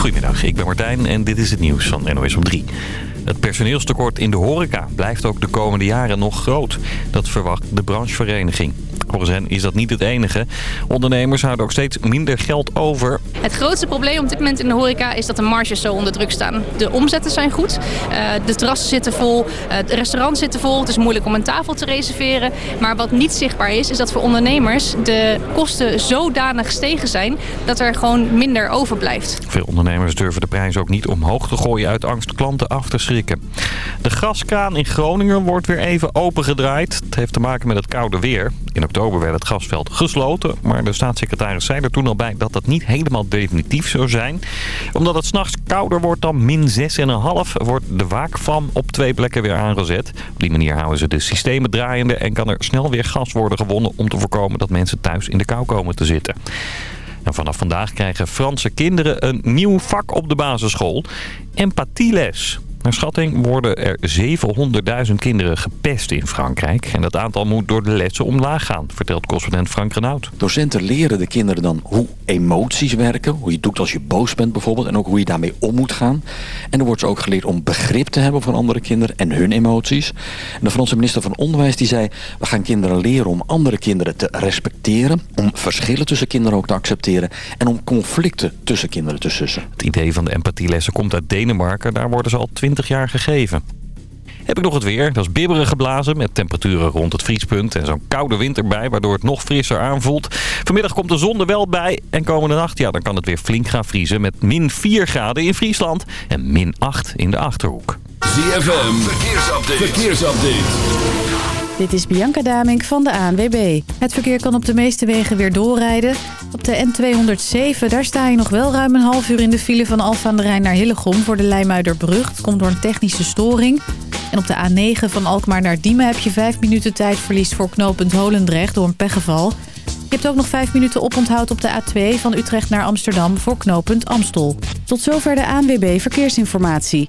Goedemiddag, ik ben Martijn en dit is het nieuws van NOS op 3. Het personeelstekort in de horeca blijft ook de komende jaren nog groot. Dat verwacht de branchevereniging. Volgens hen is dat niet het enige. Ondernemers houden ook steeds minder geld over. Het grootste probleem op dit moment in de horeca is dat de marges zo onder druk staan. De omzetten zijn goed, uh, de terrassen zitten vol, uh, het restaurant zitten vol. Het is moeilijk om een tafel te reserveren. Maar wat niet zichtbaar is, is dat voor ondernemers de kosten zodanig gestegen zijn dat er gewoon minder overblijft. Veel ondernemers durven de prijs ook niet omhoog te gooien uit angst klanten af te schrikken. De gaskraan in Groningen wordt weer even opengedraaid. Het heeft te maken met het koude weer. In oktober werd het gasveld gesloten. Maar de staatssecretaris zei er toen al bij dat dat niet helemaal definitief zou zijn. Omdat het s'nachts kouder wordt dan min 6,5 wordt de waakvam op twee plekken weer aangezet. Op die manier houden ze de systemen draaiende en kan er snel weer gas worden gewonnen om te voorkomen dat mensen thuis in de kou komen te zitten. En vanaf vandaag krijgen Franse kinderen een nieuw vak op de basisschool. Empathieles. Naar schatting worden er 700.000 kinderen gepest in Frankrijk. En dat aantal moet door de lessen omlaag gaan, vertelt correspondent Frank Renaud. Docenten leren de kinderen dan hoe emoties werken. Hoe je doet als je boos bent bijvoorbeeld. En ook hoe je daarmee om moet gaan. En er wordt ze ook geleerd om begrip te hebben voor andere kinderen en hun emoties. En de Franse minister van Onderwijs die zei... we gaan kinderen leren om andere kinderen te respecteren. Om verschillen tussen kinderen ook te accepteren. En om conflicten tussen kinderen te sussen. Het idee van de empathielessen komt uit Denemarken. Daar worden ze al 20 jaar gegeven. Heb ik nog het weer. Dat is bibberen geblazen met temperaturen rond het vriespunt en zo'n koude wind erbij, waardoor het nog frisser aanvoelt. Vanmiddag komt de zon er wel bij en komende nacht ja, dan kan het weer flink gaan vriezen met min 4 graden in Friesland en min 8 in de Achterhoek. ZFM, verkeersupdate. verkeersupdate. Dit is Bianca Damink van de ANWB. Het verkeer kan op de meeste wegen weer doorrijden. Op de N207, daar sta je nog wel ruim een half uur in de file van Alphen aan de Rijn naar Hillegom voor de Leimuiderbrug. Komt door een technische storing. En op de A9 van Alkmaar naar Diemen heb je vijf minuten tijdverlies voor knooppunt Holendrecht door een pechgeval. Je hebt ook nog vijf minuten oponthoud op de A2 van Utrecht naar Amsterdam voor knooppunt Amstel. Tot zover de ANWB Verkeersinformatie.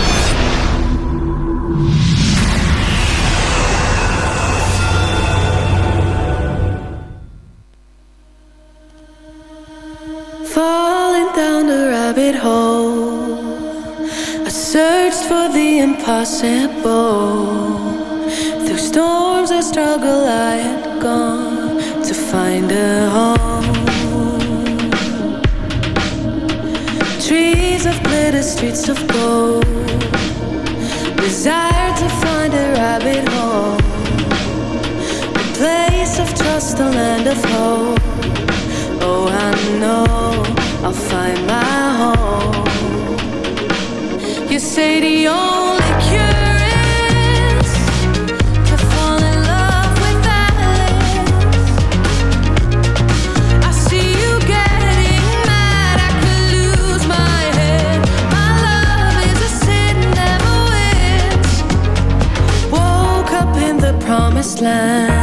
Rabbit hole. I searched for the impossible. Through storms and struggle, I had gone to find a home. Trees of glitter, streets of gold. Desire to find a rabbit hole. A place of trust, a land of hope. Oh, I know I'll find my home. You say the only cure is to fall in love with. I see you getting mad. I could lose my head. My love is a sin never. Woke up in the promised land.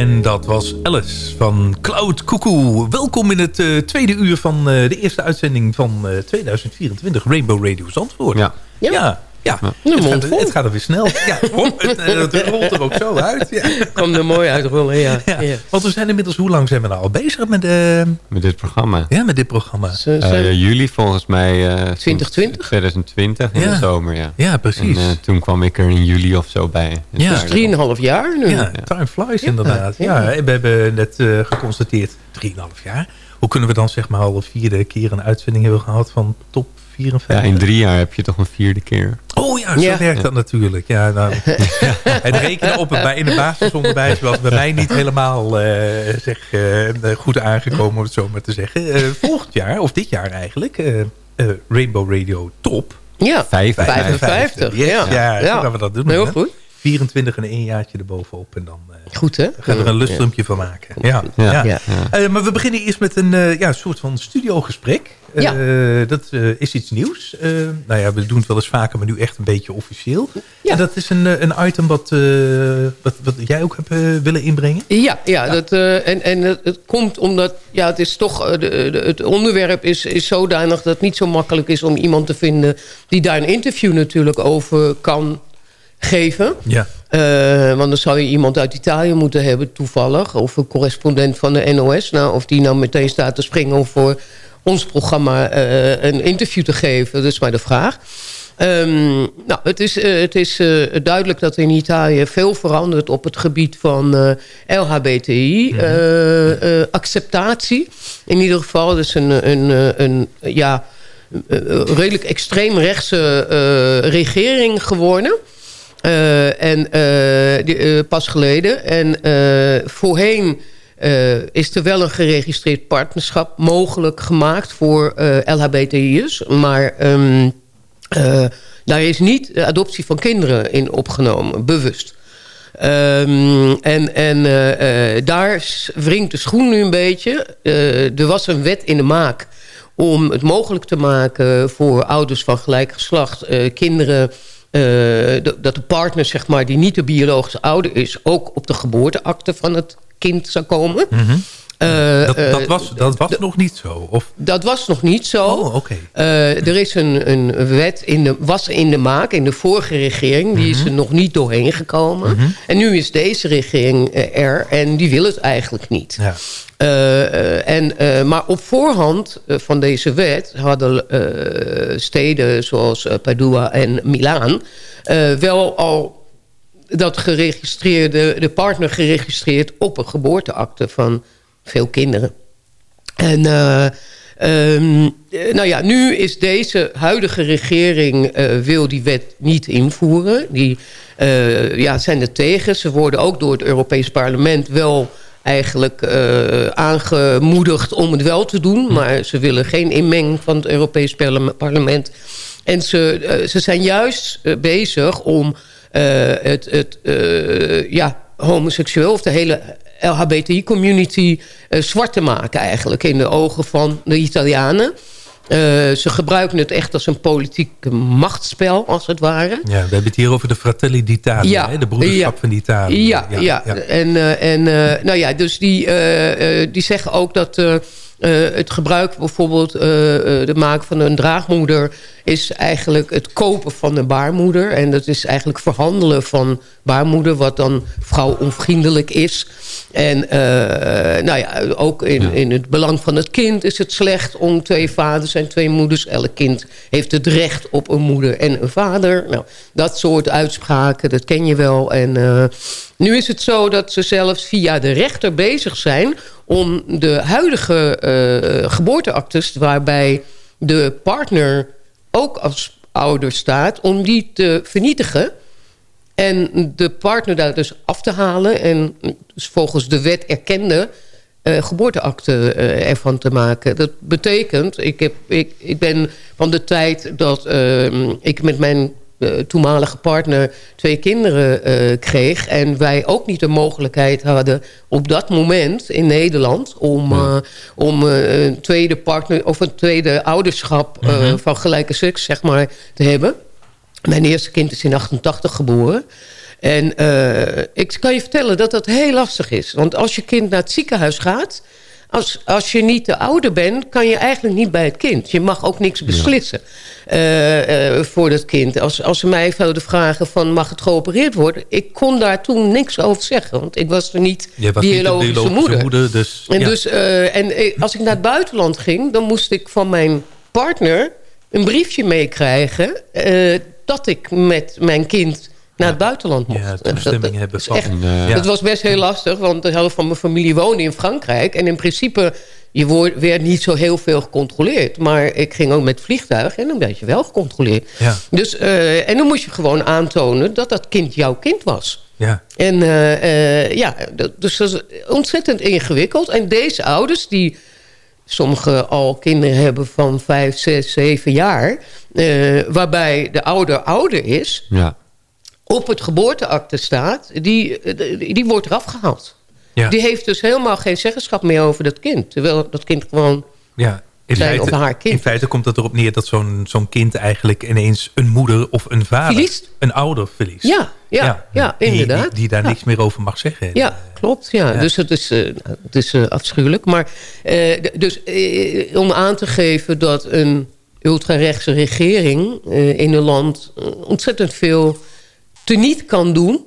En dat was Alice van Cloud Cuckoo. Welkom in het eh, tweede uur van eh, de eerste uitzending van eh, 2024 Rainbow Radio Zandvoort. Ja. Ja. ja. Het, gaat, het gaat er weer snel. Ja, hop, het, het rolt er ook zo uit. Ja. Kwam er mooi uitrollen, ja. Ja. Want we zijn inmiddels, hoe lang zijn we nou al bezig met, eh, Met dit programma? ja, met dit programma? Eh, juli volgens mij. eh, toen- 2020? 2020 in Ja. de zomer, ja. Ja, precies. En, eh, toen kwam ik er in juli of zo bij. Dus Ja. Dus 3,5 jaar nu. Ja, time flies inderdaad. Ja, we hebben net eh, geconstateerd, 3,5 jaar. Hoe kunnen we dan zeg maar al een vierde keer een uitzending hebben gehad van top 54? Ja, in drie jaar heb je toch een vierde keer. Oh ja, zo Ja. werkt dat natuurlijk. Ja, nou, het rekenen op het, bij, in de basisonderwijs was bij mij niet helemaal eh, zeg, eh, goed aangekomen, om het zo maar te zeggen. Eh, volgend jaar, of dit jaar eigenlijk, eh, eh, Rainbow Radio Top. Ja, 55. 55, Yes, ja. ja, Ja. gaan we dat doen. Heel hè? goed. 24 en één jaartje erbovenop. En dan eh, Goed, hè? gaan we er een lustrumpje van maken. Ja, Ja. ja. Ja. Eh, maar we beginnen eerst met een eh, ja, soort van studiogesprek. Eh, Dat is iets nieuws. Nou ja, we doen het wel eens vaker, maar nu echt een beetje officieel. En dat is een, een item wat, wat, wat jij ook hebt willen inbrengen. Ja, ja, Dat, en, en het, komt omdat ja, het is toch het onderwerp is, is zodanig dat het niet zo makkelijk is om iemand te vinden die daar een interview natuurlijk over kan geven. Ja. Eh, want dan zou je iemand uit Italië moeten hebben, toevallig. Of een correspondent van de NOS. Nou, of die nou meteen staat te springen om voor ons programma eh, een interview te geven. Dat is maar de vraag. Ehm, nou, het is, eh, het is duidelijk dat in Italië veel verandert op het gebied van LHBTI-acceptatie. In ieder geval, dus een, een, een, ja, redelijk extreemrechtse regering geworden. Eh, en eh, die, eh, pas geleden. En voorheen is er wel een geregistreerd partnerschap mogelijk gemaakt voor LHBTI'ers. Maar ehm, eh, daar is niet de adoptie van kinderen in opgenomen, bewust. Ehm, en en daar wringt de schoen nu een beetje. Er was een wet in de maak om het mogelijk te maken voor ouders van gelijk geslacht... kinderen, de- dat de partner zeg maar, die niet de biologische ouder is... ook op de geboorteakte van het kind zou komen. Eh, dat, eh, dat was, dat was nog niet zo. Of, dat was nog niet zo. Oh, oké. Eh, er is een, een wet, in de, was in de maak in de vorige regering. Die is er nog niet doorheen gekomen. En nu is deze regering eh, er en die wil het eigenlijk niet. Ja. Eh, eh, en, eh, maar op voorhand eh, van deze wet hadden eh, steden zoals eh, Padua en Milaan... eh, wel al dat geregistreerde, de partner geregistreerd op een geboorteakte van veel kinderen. En eh, ehm, eh, nou ja, nu is deze huidige regering eh, wil die wet niet invoeren. Die ja, zijn er tegen. Ze worden ook door het Europees Parlement wel eigenlijk aangemoedigd om het wel te doen. Maar ze willen geen inmenging van het Europees Parle- Parlement. En ze, ze zijn juist bezig om het, het ja, homoseksueel of de hele LHBTI-community eh, zwart te maken eigenlijk in de ogen van de Italianen. Eh, ze gebruiken het echt als een politiek machtsspel, als het ware. Ja, we hebben het hier over de Fratelli d'Italia, de broederschap van Italië. Ja, ja, en, eh, en nou ja, dus die, die zeggen ook dat het gebruik bijvoorbeeld eh, eh, de maken van een draagmoeder is eigenlijk het kopen van een baarmoeder. En dat is eigenlijk verhandelen van baarmoeder, wat dan vrouwonvriendelijk is. En eh, nou ja, ook in, in het belang van het kind is het slecht om twee vaders en twee moeders. Elk kind heeft het recht op een moeder en een vader. Nou, dat soort uitspraken, dat ken je wel. En eh, nu is het zo dat ze zelfs via de rechter bezig zijn om de huidige eh, geboorteactes... waarbij de partner ook als ouder staat... om die te vernietigen... En de partner daar dus af te halen... en dus volgens de wet erkende eh, geboorteakte eh, ervan te maken. Dat betekent, ik, heb, ik, ik ben van de tijd dat eh, ik met mijn toenmalige partner twee kinderen eh, kreeg... en wij ook niet de mogelijkheid hadden op dat moment in Nederland... om, eh, om eh, een tweede partner of een tweede ouderschap eh, Mhm. van gelijke seks zeg maar, te hebben. Mijn eerste kind is in 88 geboren. En eh, ik kan je vertellen dat dat heel lastig is. Want als je kind naar het ziekenhuis gaat... Als, als je niet te ouder bent, kan je eigenlijk niet bij het kind. Je mag ook niks beslissen eh, eh, voor dat kind. Als, als ze mij zouden vragen van mag het geopereerd worden... ik kon daar toen niks over zeggen. Want ik was er niet Je was niet de biologische, moeder. moeder, dus, en ja. dus, eh, en als ik naar het buitenland ging... dan moest ik van mijn partner een briefje meekrijgen... dat ik met mijn kind naar het buitenland mocht. Ja, Eh, dat- toestemming dat hebben van... echt- Ja. Dat was best heel lastig, want de helft van mijn familie woonde in Frankrijk. En in principe, je werd niet zo heel veel gecontroleerd. Maar ik ging ook met vliegtuig en dan werd je wel gecontroleerd. Ja. Dus, eh, en dan moest je gewoon aantonen dat dat kind jouw kind was. Ja. En eh, ja, dat- dus dat is ontzettend ingewikkeld. En deze ouders, die sommigen al kinderen hebben van vijf, zes, zeven jaar... waarbij de ouder ouder is, Ja. Op het geboorteakte staat... die, eh, die wordt eraf gehaald. Ja. Die heeft dus helemaal geen zeggenschap meer over dat kind. Terwijl dat kind gewoon... Ja, in zijn feite, of haar kind. in feite komt het erop neer dat zo'n zo'n kind eigenlijk ineens een moeder of een vader, Verliest. een ouder verliest. Ja, ja, ja, die- inderdaad. Die, daar Ja. niks meer over mag zeggen. Ja, klopt. Ja. Dus het is, eh, het is eh, afschuwelijk. Maar dus, om aan te geven dat een ultrarechtse regering in een land ontzettend veel teniet kan doen.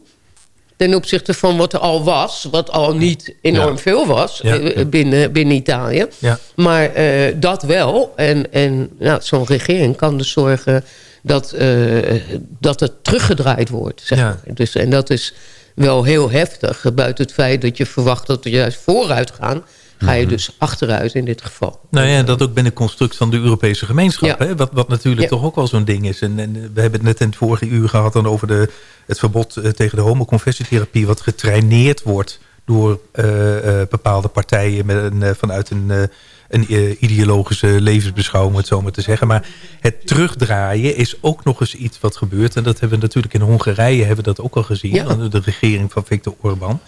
Ten opzichte van wat er al was, wat al niet enorm Ja. veel was Ja. eh, binnen, binnen Italië. Ja. Maar eh, dat wel. En, en nou, zo'n regering kan dus zorgen dat, eh, dat het teruggedraaid wordt. Zeg maar. dus, en dat is wel heel heftig. Buiten het feit dat je verwacht dat we juist vooruit gaan... ga Mhm. je dus achteruit in dit geval. Nou ja, dat ook binnen construct van de Europese gemeenschap. Ja. Hè? Wat, wat natuurlijk Ja. toch ook wel zo'n ding is. En, en we hebben het net in het vorige uur gehad dan over de, het verbod eh, tegen de homoconversietherapie. Wat getraineerd wordt door eh, eh, bepaalde partijen met een, eh, vanuit een, eh, een eh, ideologische levensbeschouwing, om het zo maar te zeggen. Maar het terugdraaien is ook nog eens iets wat gebeurt. En dat hebben we natuurlijk in Hongarije hebben we dat ook al gezien. Ja. onder De regering van Viktor Orbán.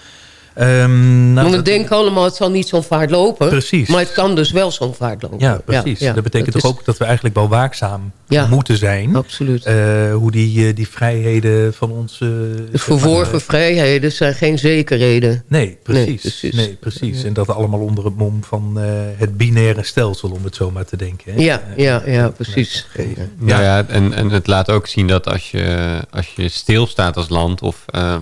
Ehm, nou, Want we dat- denken allemaal, het zal niet zo'n vaart lopen. Precies. Maar het kan dus wel zo'n vaart lopen. Ja, precies. ja. dat betekent Dat toch is- ook dat we eigenlijk wel waakzaam Ja. moeten zijn. Absoluut. Eh, hoe die, eh, die vrijheden van ons... maar, verworven vrijheden zijn geen zekerheden. Nee, precies. Nee, precies. Nee, precies. En dat allemaal onder het mom van eh, het binaire stelsel, om het zo maar te denken. Hè? Ja, ja, ja, precies. Ja, ja en, en het laat ook zien dat als je, als je stilstaat als land... of ehm,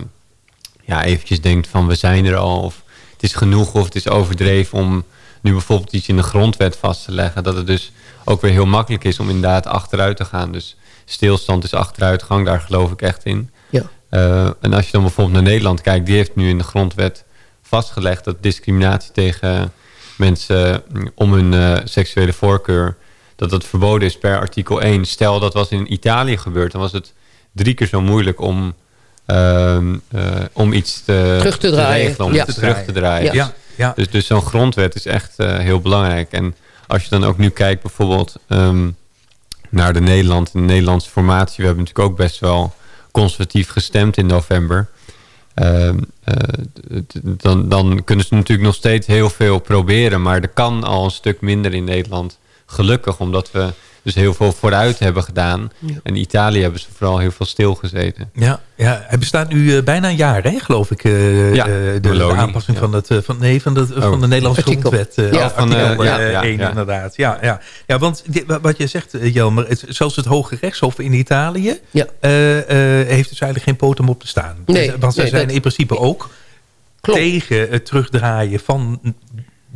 ja, eventjes denkt van we zijn er al... of het is genoeg of het is overdreven om nu bijvoorbeeld iets in de grondwet vast te leggen... dat het dus ook weer heel makkelijk is om inderdaad achteruit te gaan. Dus stilstand is achteruitgang, daar geloof ik echt in. Ja. Eh, en als je dan bijvoorbeeld naar Nederland kijkt... die heeft nu in de grondwet vastgelegd dat discriminatie tegen mensen mm, om hun eh, seksuele voorkeur... dat dat verboden is per artikel 1. Stel dat was in Italië gebeurd, dan was het drie keer zo moeilijk om, ehm, eh, om iets te, Terug te draaien. regelen, om Ja. iets terug te draaien. Ja, ja. Dus, dus zo'n grondwet is echt eh, heel belangrijk. En als je dan ook nu kijkt bijvoorbeeld ehm, naar de Nederland, de Nederlandse formatie. We hebben natuurlijk ook best wel conservatief gestemd in november. Ehm, eh, dan, dan kunnen ze natuurlijk nog steeds heel veel proberen. Maar er kan al een stuk minder in Nederland gelukkig, omdat we dus heel veel vooruit hebben gedaan. Ja. En in Italië hebben ze vooral heel veel stilgezeten. Ja, ja, hij bestaat nu eh, bijna een jaar, hè, geloof ik. eh, Ja, eh, de, aanpassing ja. van, het, van, nee, van, de, van de Nederlandse Artikel. grondwet. eh, Ja, van, eh, artikel ja, eh, ja, 1 ja. inderdaad. Ja, ja. ja, want wat je zegt, Jelmer, het, zelfs het Hoge Rechtshof in Italië... Ja. eh, eh, heeft dus eigenlijk geen potem op te staan. Nee, want zij nee, zijn dat- in principe ook Klopt. tegen het terugdraaien van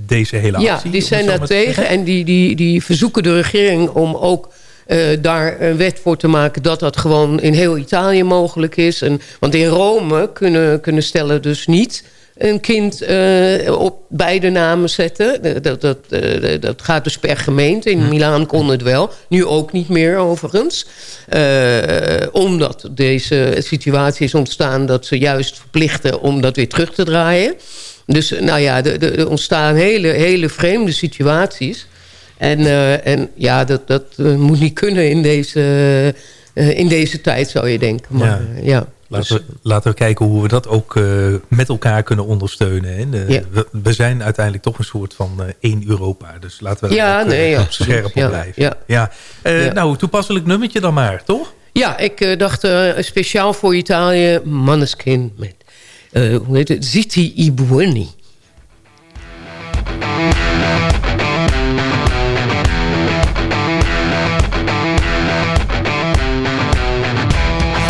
deze hele Ja, actie. die om zijn daar tegen en die, die, die verzoeken de regering om ook eh, daar een wet voor te maken... dat dat gewoon in heel Italië mogelijk is. En, want in Rome kunnen, kunnen stellen dus niet een kind eh, op beide namen zetten. Dat, dat, dat, eh, dat gaat dus per gemeente. In Milaan kon het wel. Nu ook niet meer overigens. Eh, omdat deze situatie is ontstaan... dat ze juist verplichten om dat weer terug te draaien. Dus nou ja, er- ontstaan hele, hele vreemde situaties. En, eh, en ja, dat, dat eh, moet niet kunnen in deze, eh, in deze tijd, zou je denken. Maar, Ja. ja. ja. Laten we, laten we kijken hoe we dat ook met elkaar kunnen ondersteunen. Hè. De- Ja. we, we zijn uiteindelijk toch een soort van één Europa. Dus laten we Ja, ook, nee, absoluut. scherp op Ja, blijven. ja. Ja. Nou, toepasselijk nummertje dan maar, toch? Ja, ik dacht speciaal voor Italië, Manneskin met, hoe heet het, Ziti i Buoni.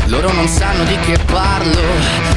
Loro non sanno di che parlo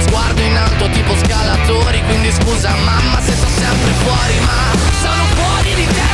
Sguardo in alto tipo scalatori Quindi scusa mamma se sto sempre fuori Ma sono fuori di testa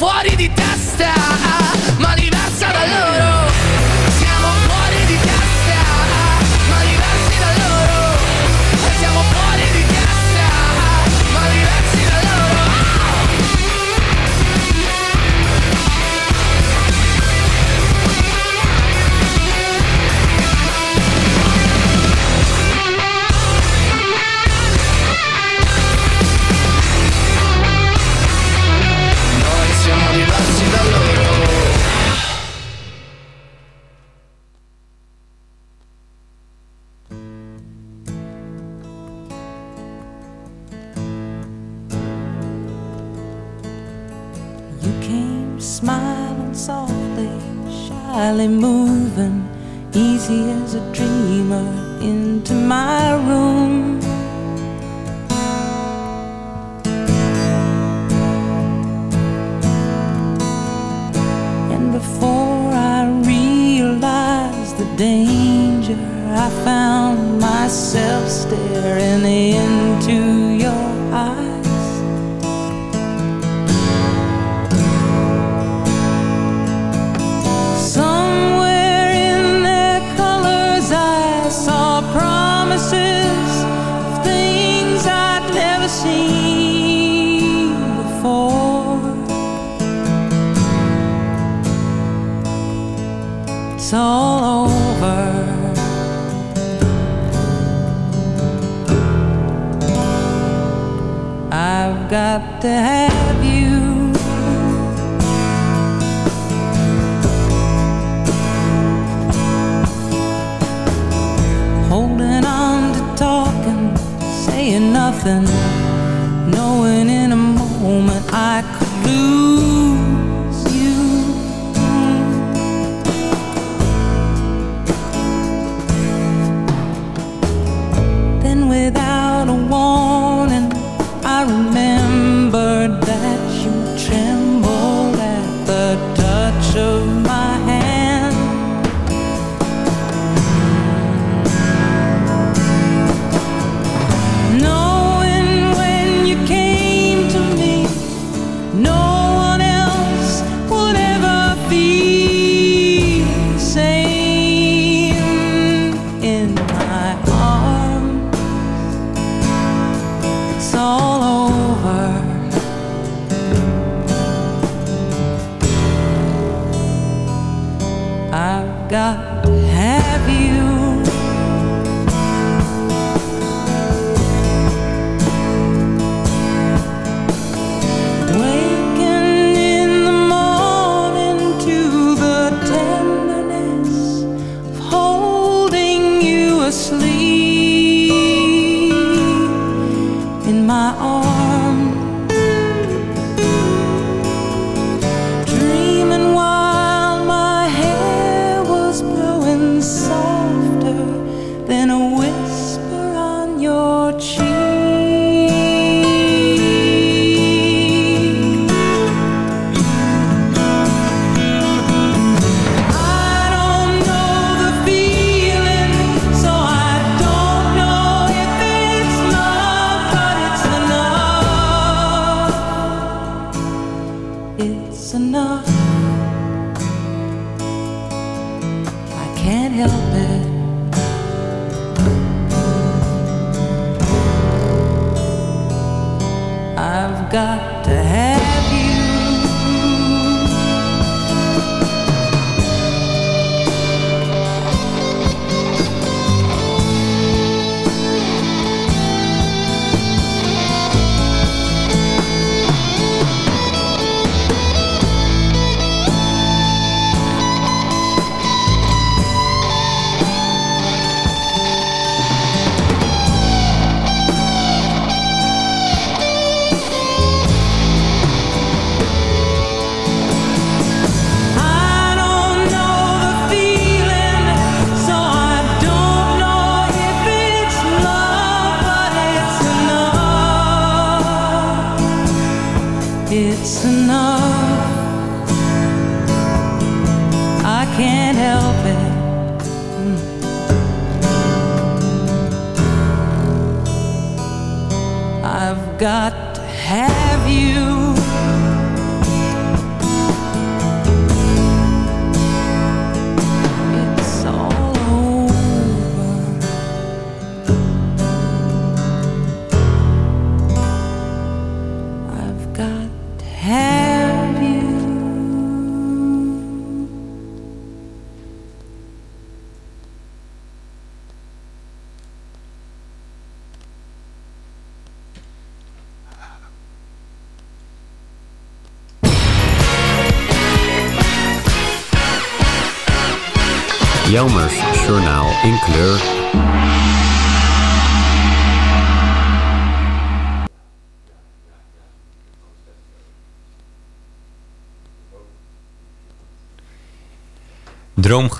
40 de 10 move.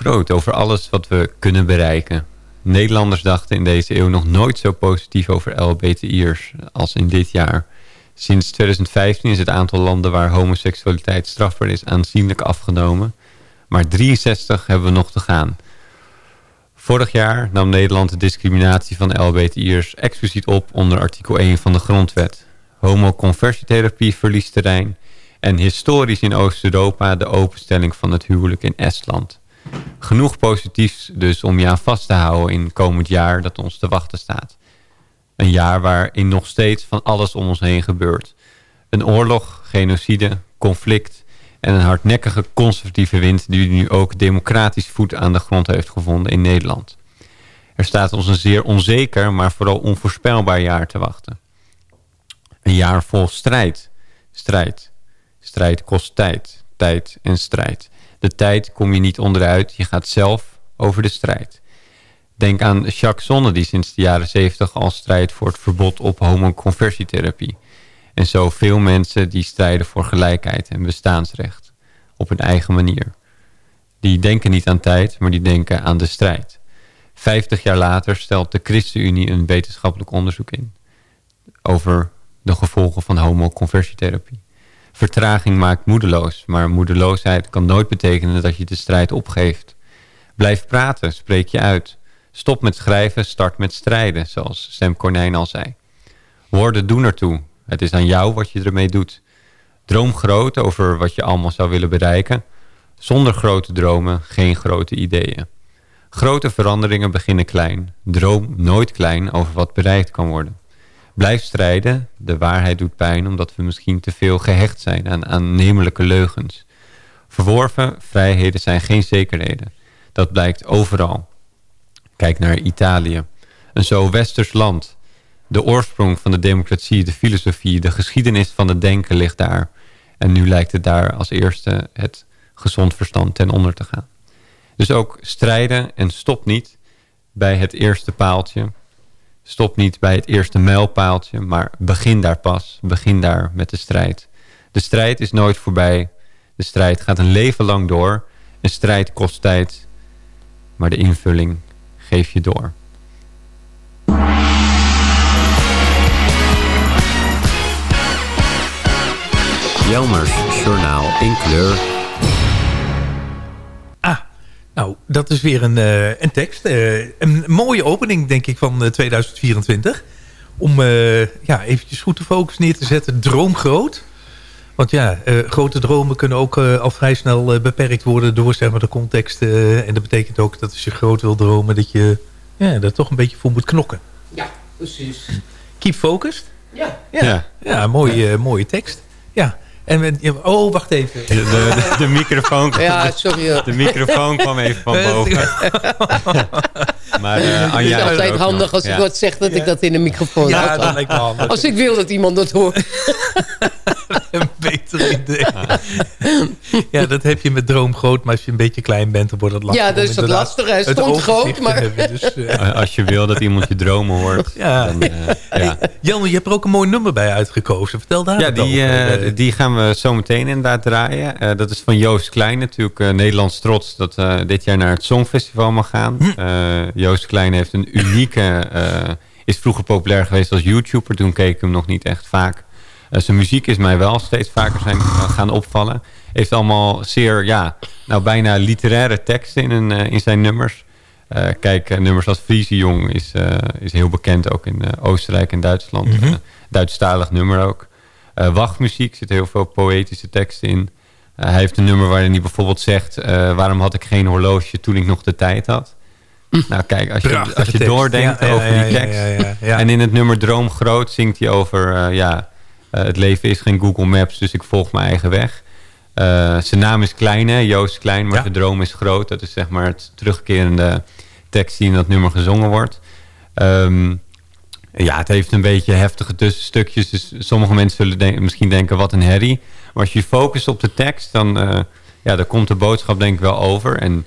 groot over alles wat we kunnen bereiken. Nederlanders dachten in deze eeuw nog nooit zo positief over LBTI'ers als in dit jaar. Sinds 2015 is het aantal landen waar homoseksualiteit strafbaar is aanzienlijk afgenomen. Maar 63 hebben we nog te gaan. Vorig jaar nam Nederland de discriminatie van LBTI'ers expliciet op onder artikel 1 van de grondwet. Homoconversietherapie verliest terrein en historisch in Oost-Europa de openstelling van het huwelijk in Estland. Genoeg positiefs dus om je aan vast te houden in komend jaar dat ons te wachten staat. Een jaar waarin nog steeds van alles om ons heen gebeurt. Een oorlog, genocide, conflict en een hardnekkige conservatieve wind die nu ook democratisch voet aan de grond heeft gevonden in Nederland. Er staat ons een zeer onzeker, maar vooral onvoorspelbaar jaar te wachten. Een jaar vol strijd. Strijd. Strijd kost tijd. Tijd en strijd. De tijd kom je niet onderuit, je gaat zelf over de strijd. Denk aan Jacques Zonne die sinds de jaren 70 al strijdt voor het verbod op homoconversietherapie. En zo veel mensen die strijden voor gelijkheid en bestaansrecht. Op hun eigen manier. Die denken niet aan tijd, maar die denken aan de strijd. Vijftig jaar later stelt de ChristenUnie een wetenschappelijk onderzoek in. Over de gevolgen van homoconversietherapie. Vertraging maakt moedeloos, maar moedeloosheid kan nooit betekenen dat je de strijd opgeeft. Blijf praten, spreek je uit. Stop met schrijven, start met strijden, zoals Sam Cornijn al zei. Woorden doen ertoe. Het is aan jou wat je ermee doet. Droom groot over wat je allemaal zou willen bereiken. Zonder grote dromen geen grote ideeën. Grote veranderingen beginnen klein. Droom nooit klein over wat bereikt kan worden. Blijf strijden. De waarheid doet pijn omdat we misschien te veel gehecht zijn aan aannemelijke leugens. Verworven vrijheden zijn geen zekerheden. Dat blijkt overal. Kijk naar Italië. Een zo westers land. De oorsprong van de democratie, de filosofie, de geschiedenis van het denken ligt daar. En nu lijkt het daar als eerste het gezond verstand ten onder te gaan. Dus ook strijden en stop niet bij het eerste paaltje. Stop niet bij het eerste mijlpaaltje, maar begin daar pas. Begin daar met de strijd. De strijd is nooit voorbij. De strijd gaat een leven lang door. Een strijd kost tijd, maar de invulling geef je door. Jelmers Journaal in kleur. Nou, dat is weer een, uh, een tekst. Uh, een mooie opening, denk ik, van uh, 2024. Om ja, eventjes goed de focus neer te zetten. Droomgroot. Want ja, grote dromen kunnen ook al vrij snel beperkt worden door zeg maar, de context. en dat betekent ook dat als je groot wil dromen, dat je ja, daar toch een beetje voor moet knokken. Ja, precies. Keep focused. Ja. Ja, ja. ja mooie, mooie tekst. Ja. En met, oh, wacht even. De, de, de microfoon, ja, sorry, de microfoon kwam even van boven. maar uh, Anja het is altijd handig nog. als ik wat zeg dat ik dat in de microfoon Ja, dat lijkt me handig. Als ik wil dat iemand dat hoort. beter idee. ja, dat heb je met droom groot. Maar als je een beetje klein bent, dan wordt het lastig. Ja, dus dat lastig. Hij stond groot. Maar... Hebben, dus, uh... Als je wil dat iemand je dromen hoort. Ja. Dan, uh, ja. Jan, je hebt er ook een mooi nummer bij uitgekozen. Vertel daar Ja, die, die gaan we zo meteen inderdaad draaien. Uh, dat is van Joost Klein natuurlijk. Uh, Nederlands trots dat uh, dit jaar naar het Songfestival mag gaan. Hm. Joost Klein heeft een unieke... is vroeger populair geweest als YouTuber. Toen keek ik hem nog niet echt vaak. Zijn muziek is mij wel steeds vaker zijn, gaan opvallen. Heeft allemaal zeer, ja, nou bijna literaire teksten in, een, in zijn nummers. kijk, nummers als Friese Jong is, is heel bekend ook in Oostenrijk en Duitsland. Mm -hmm. Duitsstalig nummer ook. Uh, wachtmuziek, zit heel veel poëtische teksten in. Uh, hij heeft een nummer waarin hij bijvoorbeeld zegt... Uh, waarom had ik geen horloge toen ik nog de tijd had? Hm. Nou kijk, als je, als je doordenkt ja, over ja, die tekst... Ja, en in het nummer Droom Groot zingt hij over... ja, het leven is geen Google Maps, dus ik volg mijn eigen weg. zijn naam is Klein, hè? Joost Klein, maar zijn droom is groot. Dat is zeg maar het terugkerende tekst die in dat nummer gezongen wordt. Um, ja, het heeft een beetje heftige tussenstukjes. Dus sommige mensen zullen misschien denken, wat een herrie. Maar als je focust op de tekst, dan, uh, ja, dan komt de boodschap denk ik wel over. En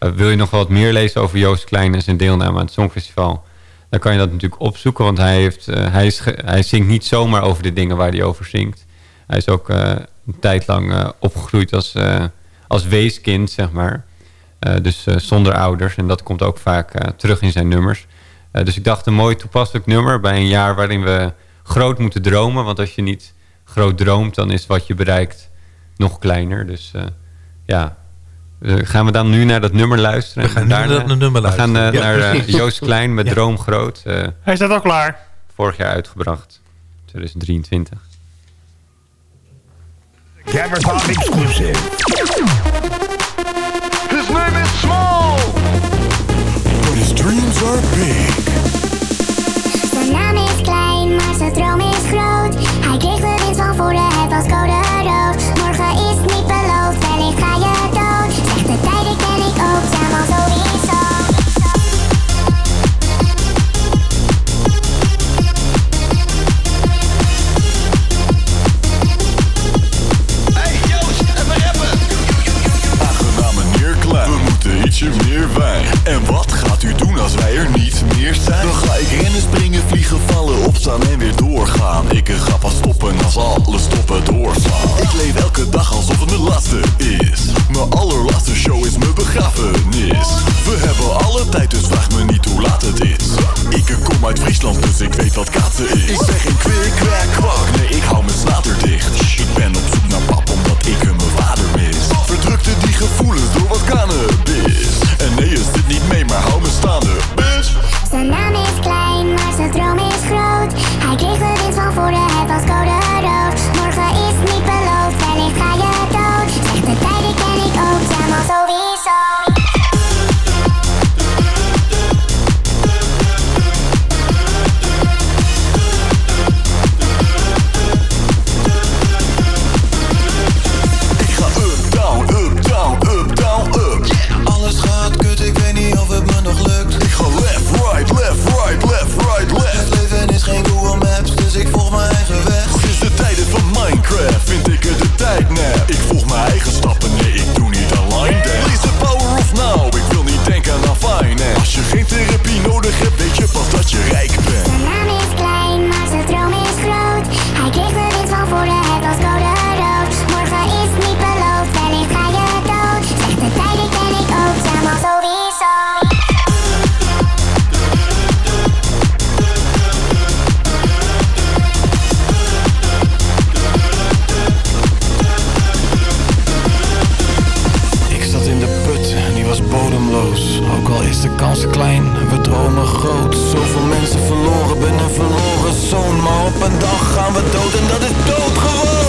uh, wil je nog wat meer lezen over Joost Klein en zijn deelname aan het Songfestival... dan kan je dat natuurlijk opzoeken. Want hij, heeft, uh, hij, is hij zingt niet zomaar over de dingen waar hij over zingt. Hij is ook een tijd lang opgegroeid als, als weeskind, zeg maar. dus zonder ouders. En dat komt ook vaak terug in zijn nummers. Dus ik dacht een mooi toepasselijk nummer bij een jaar waarin we groot moeten dromen. Want als je niet groot droomt, dan is wat je bereikt nog kleiner. Dus ja, Eh, gaan we dan nu naar dat nummer luisteren? We gaan naar dat nummer We gaan eh, Ja, naar eh. Joost Klein met Ja. Droom Groot. eh, Hij staat al klaar. vorig jaar uitgebracht. 2023. Gamertop exclusive. His name is small, but his dreams are big. Zijn naam is klein, maar zijn droom is groot. Hij kreeg de winst van voeren, het was code klein, we dromen groot. Zoveel mensen verloren, ben een verloren zoon. Maar op een dag gaan we dood en dat is doodgewoon.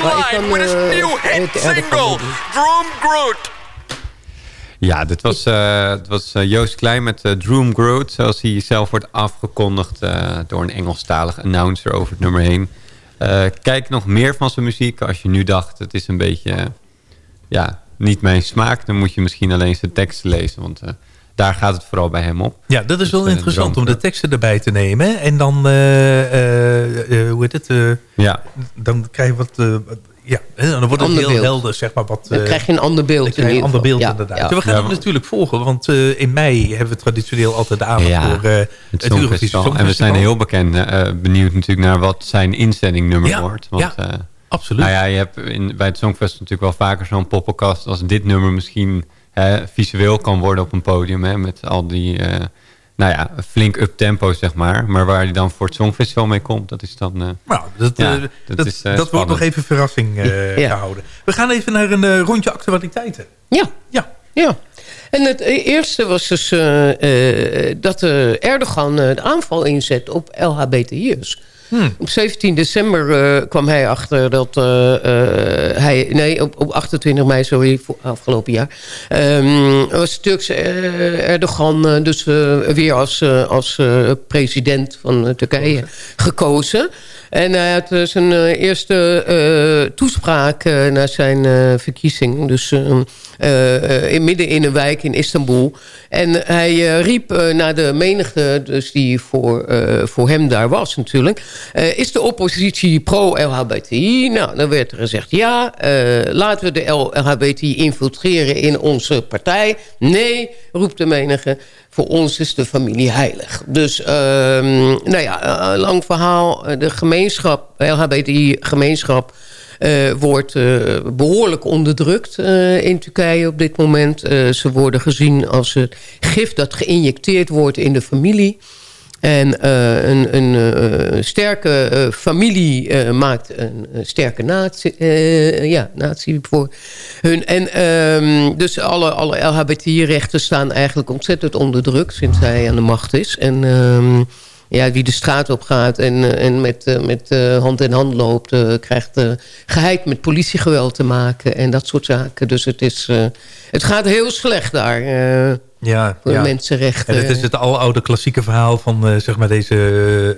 Kan, with his new hit single. Droom Groot. Ja, dit was, eh, het was eh, Joost Klein met eh, Droom Growth. Zoals hij zelf wordt afgekondigd door een Engelstalig announcer over het nummer heen. Kijk nog meer van zijn muziek. Als je nu dacht, het is een beetje ja, niet mijn smaak. Dan moet je misschien alleen zijn teksten lezen. Want daar gaat het vooral bij hem op. Ja, dat is wel Dus, eh, interessant om de teksten erbij te nemen. En dan, eh, eh, eh, hoe heet het? eh, Ja. Dan krijg je wat... eh, ja, dan wordt het Ander heel beeld. helder, zeg maar. Wat, Dan eh, krijg je een ander beeld dan krijg je in een ander beeld. Ja, inderdaad. ja. We gaan Ja, het natuurlijk volgen, want eh, in mei hebben we traditioneel altijd de aandacht Ja, voor eh, het het Eurovisie Songfestival. En we zijn heel bekend, eh, benieuwd natuurlijk naar wat zijn inzendingnummer Ja, wordt. Want, ja, eh, absoluut. Nou ja, je hebt in, bij het Songfest natuurlijk wel vaker zo'n poppenkast als dit nummer misschien visueel kan worden op een podium. Hè, met al die, eh, nou ja, flink up tempo zeg maar. Maar waar hij dan voor het Songfestival mee komt, dat is dan... eh, Nou, dat, ja, eh, dat, is, eh, dat wordt nog even verrassing eh, Ja. gehouden. We gaan even naar een eh, rondje actualiteiten. Ja. Ja. Ja. En het eerste was dus eh, eh, dat eh, Erdogan de aanval inzet op LHBTI'ers. Hmm. Op 17 december eh, kwam hij achter dat eh, eh, hij... Nee, op, op 28 mei, sorry, voor- afgelopen jaar... ehm, was eh, Erdogan dus weer als, als president van Turkije gekozen. En hij had eh, zijn eh, eerste eh, toespraak eh, na zijn verkiezing. Dus in, midden in een wijk in Istanbul. En hij riep naar de menigte, dus die voor, voor hem daar was natuurlijk. Is de oppositie pro-LHBTI? Nou, dan werd er gezegd ja. laten we de LHBTI infiltreren in onze partij? Nee, roept de menige. Voor ons is de familie heilig. Dus, ehm, nou ja, eh, lang verhaal. Eh, De gemeenschap, LHBTI-gemeenschap... eh, wordt eh, behoorlijk onderdrukt in Turkije op dit moment. Ze worden gezien als gif dat geïnjecteerd wordt in de familie. En een, een sterke familie maakt een, een sterke natie, eh, ja, natie voor hun. En ehm, dus alle, alle LHBT-rechten staan eigenlijk ontzettend onder druk sinds hij aan de macht is. En ehm, ja, wie de straat op gaat en, eh, en met, eh, met hand in hand loopt... krijgt geheid met politiegeweld te maken en dat soort zaken. Dus het, is, het gaat heel slecht daar Ja, voor ja. de mensenrechten. En het is het aloude klassieke verhaal van eh, zeg maar deze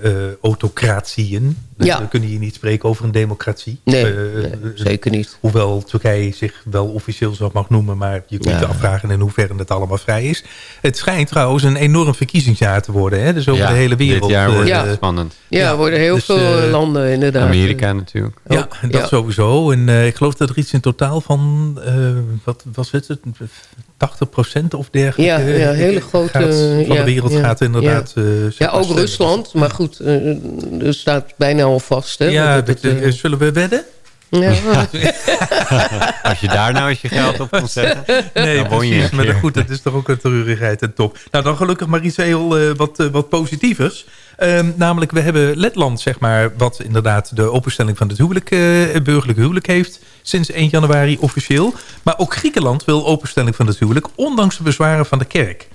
eh, autocratieën. Dus Ja. We kunnen hier niet spreken over een democratie. Nee, Eh, zeker niet. Hoewel Turkije zich wel officieel zo mag noemen... maar je kunt Ja. je afvragen in hoeverre het allemaal vrij is. Het schijnt trouwens een enorm verkiezingsjaar te worden. Hè? Dus over Ja, de hele wereld. Dit jaar wordt eh, het spannend. Ja, er worden heel dus, veel eh, landen inderdaad. Amerika natuurlijk. Ja, dat ja. sowieso. En eh, ik geloof dat er iets in totaal van, eh, wat was het, 80% of dergelijke Ja, ja, hele eh, grote, gaat- van ja, de wereld ja, gaat inderdaad... ja. eh, Ja, ook. Rusland. Maar goed, eh, er staat bijna al vast. Hè, Ja, dat het, eh, eh, zullen we wedden? Ja. Als je daar nou eens je geld op kon zetten, Nee, dan won je precies. een Maar goed, dat is toch ook een treurigheid en top. Nou, dan gelukkig maar iets heel eh, wat, eh, wat positievers. Ehm, namelijk, we hebben Letland, zeg maar, wat inderdaad de openstelling van het huwelijk, eh, het burgerlijk huwelijk heeft. Sinds 1 januari officieel. Maar ook Griekenland wil openstelling van het huwelijk, ondanks de bezwaren van de kerk.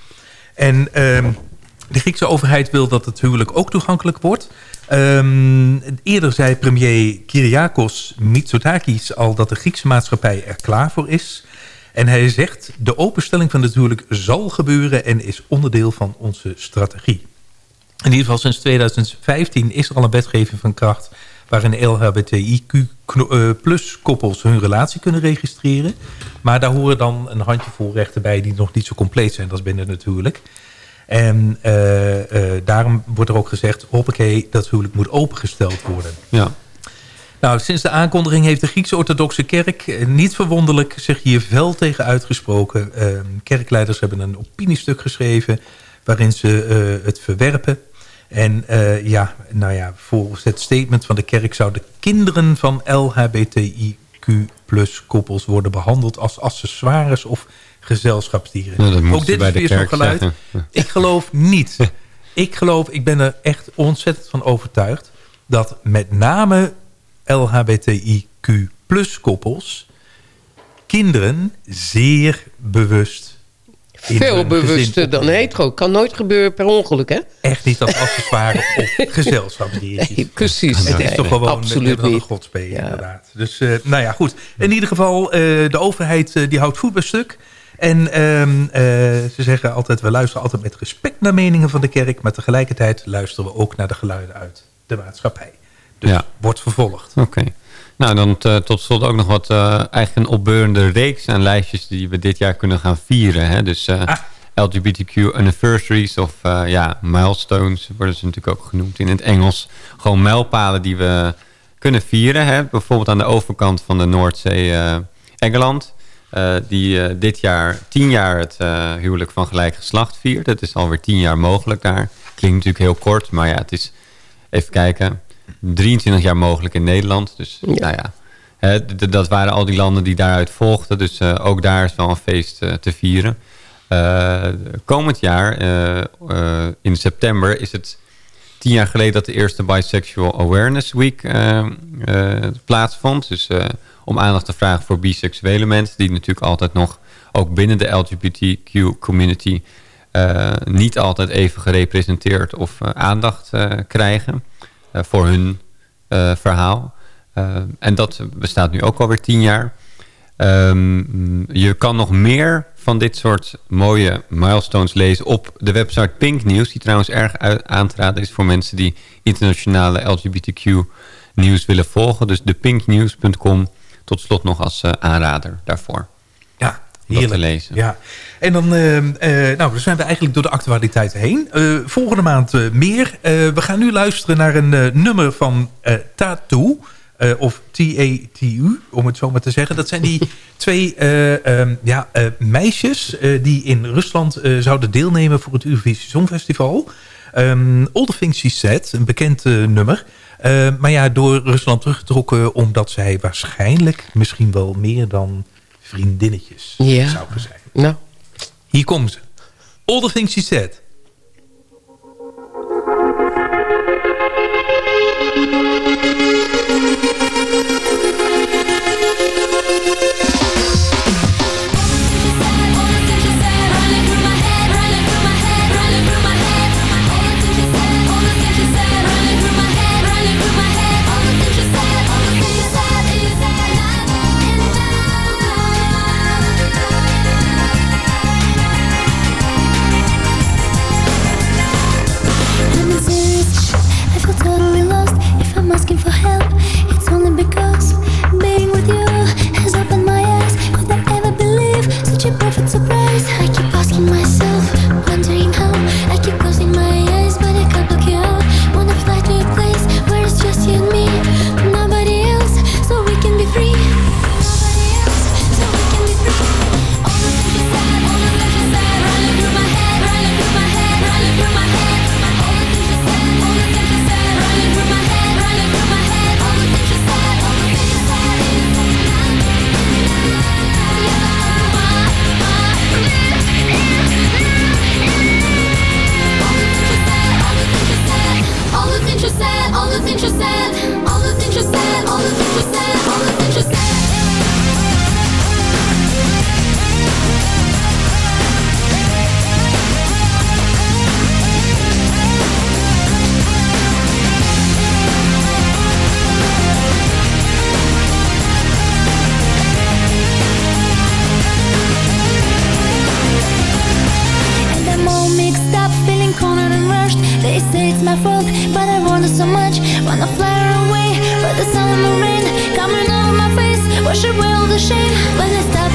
En ehm, de Griekse overheid wil dat het huwelijk ook toegankelijk wordt. Ehm, eerder zei premier Kyriakos Mitsotakis al dat de Griekse maatschappij er klaar voor is. En hij zegt, de openstelling van het huwelijk zal gebeuren en is onderdeel van onze strategie. In ieder geval sinds 2015 is er al een wetgeving van kracht... waarin LHBTIQ plus koppels hun relatie kunnen registreren. Maar daar horen dan een handjevol rechten bij die nog niet zo compleet zijn. Is binnen het huwelijk. En eh, eh, daarom wordt er ook gezegd... hoppakee, dat huwelijk moet opengesteld worden. Ja. Nou, sinds de aankondiging heeft de Griekse orthodoxe kerk... eh, niet verwonderlijk zich hier fel tegen uitgesproken. Eh, kerkleiders hebben een opiniestuk geschreven... waarin ze het verwerpen. En ja, nou ja, volgens het statement van de kerk... zouden kinderen van LHBTIQ plus koppels worden behandeld... als accessoires of gezelschapsdieren. Nou, Ook dit bij is de weer zo'n geluid. zeggen. Ik geloof niet. Ik geloof, ik ben er echt ontzettend van overtuigd... dat met name LHBTIQ plus koppels... kinderen zeer bewust... Veel bewuster dan hetero. Kan nooit gebeuren per ongeluk, hè? Echt niet als accessoire of gezelschapsdiertjes. Nee, precies. Het is toch gewoon absoluut een niet. godspee, inderdaad. Dus, eh, nou ja, goed. In ieder geval, eh, de overheid eh, die houdt voet bij stuk. En ehm, eh, ze zeggen altijd, we luisteren altijd met respect naar meningen van de kerk. Maar tegelijkertijd luisteren we ook naar de geluiden uit de maatschappij. Dus Ja. wordt vervolgd. Oké. Nou, dan t- tot slot ook nog wat eh, eigenlijk een opbeurende reeks aan lijstjes die we dit jaar kunnen gaan vieren. Hè? Dus eh, LGBTQ anniversaries of eh, ja, milestones worden ze natuurlijk ook genoemd in het Engels. Gewoon mijlpalen die we kunnen vieren. Hè? Bijvoorbeeld aan de overkant van de Noordzee eh, Engeland. Eh, die eh, dit jaar tien jaar het eh, huwelijk van gelijk geslacht viert. Dat is alweer tien jaar mogelijk daar. Klinkt natuurlijk heel kort, maar ja, het is... Even kijken. 23 jaar mogelijk in Nederland. Dus nou ja, hè, dat waren al die landen die daaruit volgden. Dus ook daar is wel een feest te vieren. Komend jaar, in september, is het tien jaar geleden dat de eerste Bisexual Awareness Week plaatsvond. Dus om aandacht te vragen voor biseksuele mensen... die natuurlijk altijd nog, ook binnen de LGBTQ community... eh, niet altijd even gerepresenteerd of eh, aandacht eh, krijgen voor hun verhaal. En dat bestaat nu ook alweer tien jaar. Ehm, je kan nog meer van dit soort mooie milestones lezen op de website Pink News. Die trouwens erg aan te raden is voor mensen die internationale LGBTQ nieuws willen volgen. Dus de pinknews.com tot slot nog als eh, aanrader daarvoor. Ja, dat te lezen. Ja. En dan, eh, eh, nou, dan zijn we eigenlijk door de actualiteit heen. Eh, volgende maand meer. We gaan nu luisteren naar een nummer van Tattoo. eh, of T-A-T-U, om het zo maar te zeggen. Dat zijn die twee eh, ehm, ja, meisjes die in Rusland zouden deelnemen voor het Eurovisie Songfestival. Ehm All the Things She Said, een bekend nummer. Eh, maar ja, door Rusland teruggetrokken omdat zij waarschijnlijk misschien wel meer dan vriendinnetjes Ja. zouden zijn. Nou. Hier komen ze. All the Things She Said. They say it's my fault, but I wanted so much. Wanna fly away, but the sun and the rain coming over my face. Wash away all the shame. When I stop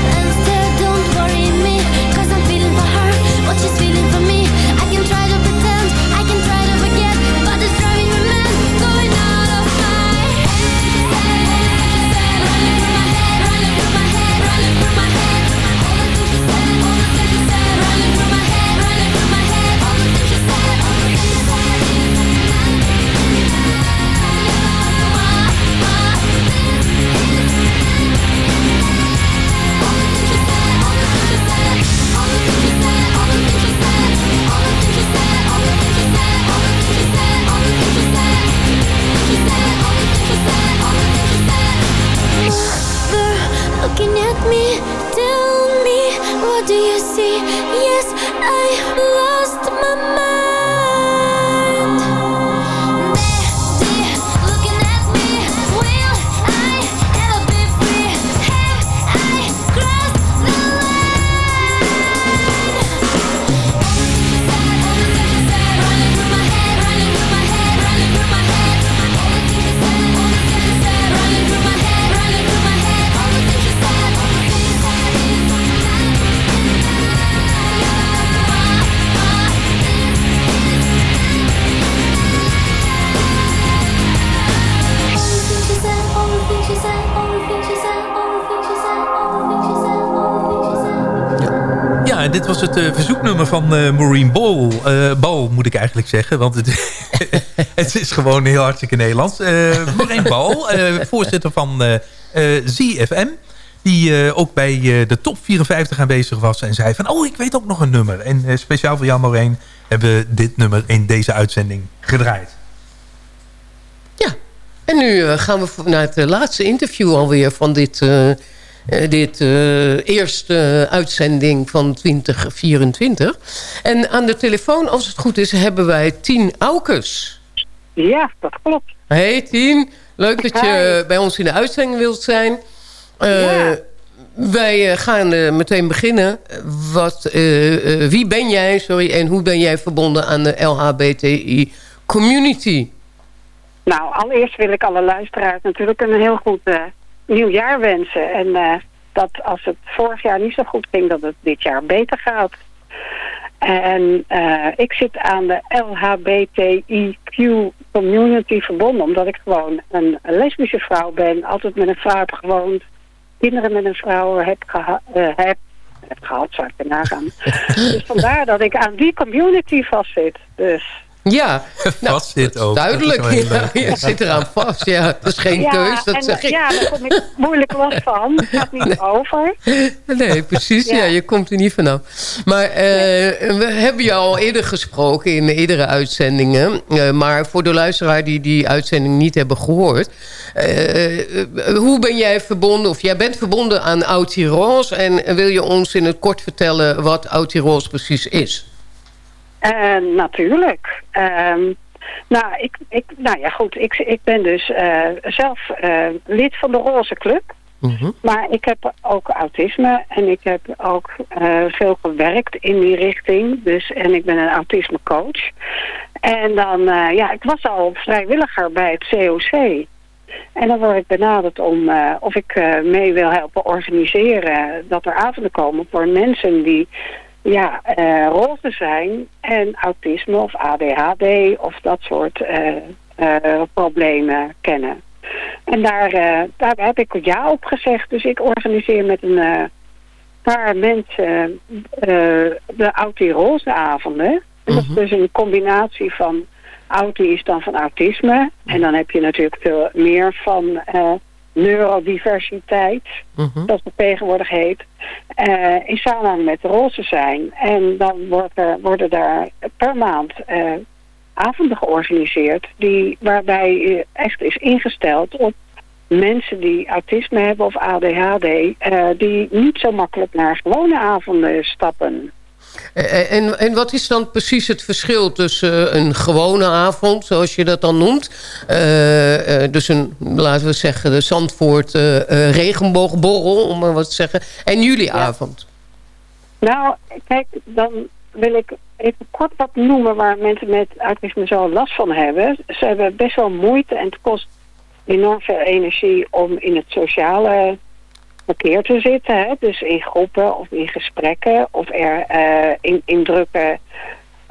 was het eh, verzoeknummer van eh, Maureen. Eh, Bal moet ik eigenlijk zeggen, want het, het is gewoon heel hartstikke Nederlands. Maureen Bal, voorzitter van ZFM. Die ook bij de top 54 aanwezig was. En zei van, oh, ik weet ook nog een nummer. En speciaal voor Jan Maureen hebben we dit nummer in deze uitzending gedraaid. En nu gaan we naar het laatste interview alweer van dit, dit eh, eerste uitzending van 2024. En aan de telefoon, als het goed is, hebben wij Tien Aukes. Ja, dat klopt. Hey Tien, leuk dat je bij ons in de uitzending wilt zijn. Eh, Wij eh, gaan eh, meteen beginnen. Wat, eh, eh, wie ben jij sorry, en hoe ben jij verbonden aan de LHBTI community? Nou, allereerst wil ik alle luisteraars natuurlijk een heel goed eh, nieuwjaar wensen. En eh, dat als het vorig jaar niet zo goed ging, dat het dit jaar beter gaat. En uh, ik zit aan de LHBTIQ community verbonden, omdat ik gewoon een lesbische vrouw ben, altijd met een vrouw heb gewoond, kinderen met een vrouw heb, geha uh, heb, heb gehad, zou ik erna gaan. dus vandaar dat ik aan die community vastzit. Dus ja, nou, vast zit ook. Duidelijk, ja, je zit eraan vast. Ja, dat is geen ja, keus, dat en, zeg ik. Ja, daar kom ik moeilijk los van. Het gaat niet over. Nee, precies. Ja. Ja. je komt er niet vanaf. Maar eh, we hebben jou al eerder gesproken in eerdere uitzendingen. Eh, maar voor de luisteraar die die uitzending niet hebben gehoord. eh, hoe ben jij verbonden, of jij bent verbonden aan Oud-Tirols. En wil je ons in het kort vertellen wat Oud-Tirols precies is? Eh, natuurlijk. Ehm, nou, ik, ik, nou ja, goed. Ik, ik ben dus eh, zelf eh, lid van de Roze Club. Maar ik heb ook autisme en ik heb ook veel gewerkt in die richting. Dus, en ik ben een autismecoach. En dan, ja, ik was al vrijwilliger bij het COC. En dan word ik benaderd om of ik mee wil helpen organiseren dat er avonden komen voor mensen die ja, eh roze zijn en autisme of ADHD of dat soort eh, eh, problemen kennen. En daar, daar heb ik ja op gezegd. Dus ik organiseer met een paar mensen de Auti-Roze avonden. En dat is dus een combinatie van Auti is dan van autisme. En dan heb je natuurlijk veel meer van neurodiversiteit, dat het tegenwoordig heet, eh, in samenhang met de roze zijn. En dan wordt worden daar per maand eh, avonden georganiseerd die, waarbij eh, echt is ingesteld op mensen die autisme hebben of ADHD, die niet zo makkelijk naar gewone avonden stappen. Eh, En, en wat is dan precies het verschil tussen eh, een gewone avond, zoals je dat dan noemt... eh, dus een, laten we zeggen, de Zandvoort eh, regenboogborrel, om maar wat te zeggen... en jullie avond? Nou, kijk, dan wil ik even kort wat noemen waar mensen met autisme zo last van hebben. Ze hebben best wel moeite en het kost enorm veel energie om in het sociale verkeer te zitten. Hè? Dus in groepen of in gesprekken of er eh, in, in drukke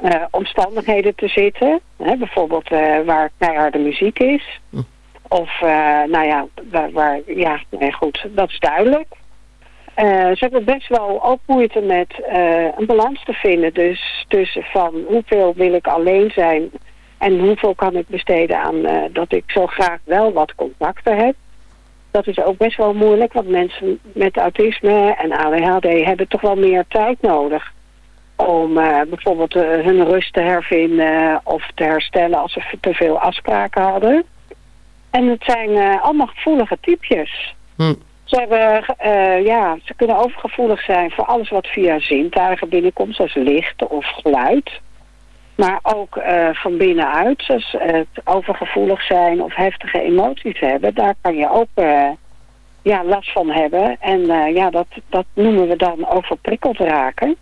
eh, omstandigheden te zitten. Hè? Bijvoorbeeld eh, waar keiharde muziek is. Of, eh, nou ja, waar, waar, ja, nee, goed, dat is duidelijk. Ze hebben best wel ook moeite met een balans te vinden. Dus tussen van hoeveel wil ik alleen zijn en hoeveel kan ik besteden aan dat ik zo graag wel wat contacten heb. Dat is ook best wel moeilijk, want mensen met autisme en ADHD hebben toch wel meer tijd nodig. Om eh, bijvoorbeeld eh, hun rust te hervinden of te herstellen als ze te veel afspraken hadden. En het zijn eh, allemaal gevoelige typjes. Ze, hebben, ja, ze kunnen overgevoelig zijn voor alles wat via zintuigen binnenkomt, zoals licht of geluid. Maar ook eh, van binnenuit, zoals het overgevoelig zijn of heftige emoties hebben. Daar kan je ook eh, ja, last van hebben. En eh, ja, dat, dat noemen we dan overprikkeld raken.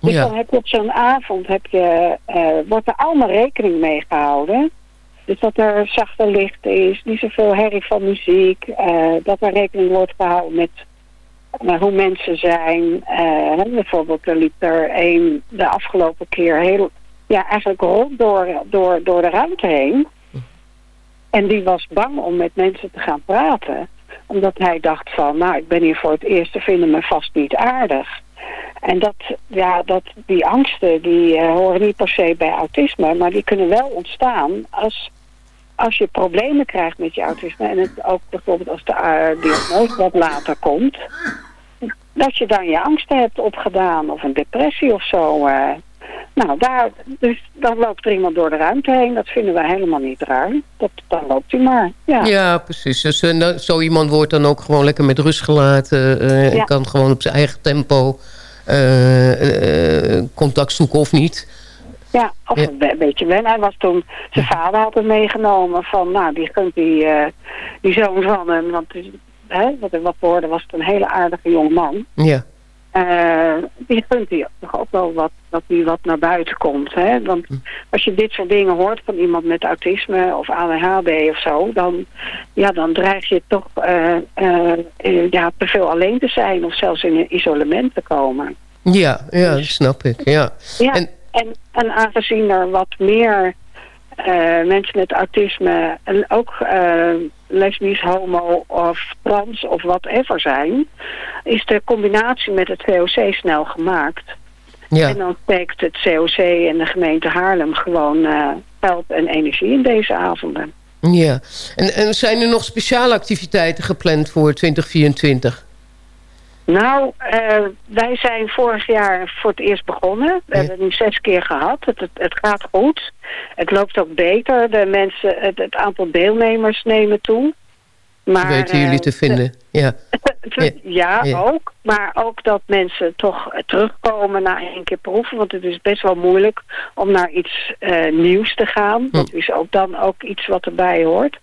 Dus Ja. dan heb je op zo'n avond, heb je, eh, wordt er allemaal rekening mee gehouden. Dus dat er zachter licht is, niet zoveel herrie van muziek. eh, dat er rekening wordt gehouden met eh, hoe mensen zijn. Eh, bijvoorbeeld er liep er een de afgelopen keer heel, ja, eigenlijk rond door, door, door de ruimte heen. En die was bang om met mensen te gaan praten. Omdat hij dacht van, nou ik ben hier voor het eerst, ze vinden me vast niet aardig. En dat, ja, dat, die angsten die eh, horen niet per se bij autisme, maar die kunnen wel ontstaan als, als je problemen krijgt met je autisme. En het ook bijvoorbeeld als de eh, diagnose wat later komt, dat je dan je angsten hebt opgedaan of een depressie of zo. eh. Nou, daar, dus dan loopt er iemand door de ruimte heen. Dat vinden wij helemaal niet raar. Dat, dan loopt hij maar. Ja. Ja, precies. Dus eh, nou, zo iemand wordt dan ook gewoon lekker met rust gelaten. eh, En kan gewoon op zijn eigen tempo eh, contact zoeken of niet. Ja, of Ja. een be- beetje wennen. Hij was toen, zijn vader had hem meegenomen van, nou, die gunt die, die zoon van hem. Want hè, wat, wat we hoorden was het een hele aardige jonge man. Ja. Eh, die gunt hij toch ook wel wat, dat die wat naar buiten komt. Hè? Want als je dit soort dingen hoort van iemand met autisme of ADHD of zo, dan, ja, dan dreig je toch eh, eh, ja, te veel alleen te zijn of zelfs in een isolement te komen. Ja, ja dat snap ik. Ja. Ja, en, en, aangezien er wat meer mensen met autisme en ook eh lesbisch, homo of trans of whatever zijn, is de combinatie met het COC snel gemaakt. Ja. En dan steekt het COC en de gemeente Haarlem gewoon eh, geld en energie in deze avonden. Ja. En, en zijn er nog speciale activiteiten gepland voor 2024? Nou, eh, wij zijn vorig jaar voor het eerst begonnen. We hebben het nu zes keer gehad. Het, het, het gaat goed. Het loopt ook beter. De mensen, het, het aantal deelnemers nemen toe. Maar, weten jullie eh, te vinden. Ja. ja, Ja. ook. Maar ook dat mensen toch eh, terugkomen na één keer proeven. Want het is best wel moeilijk om naar iets eh, nieuws te gaan. Dat is ook dan ook iets wat erbij hoort.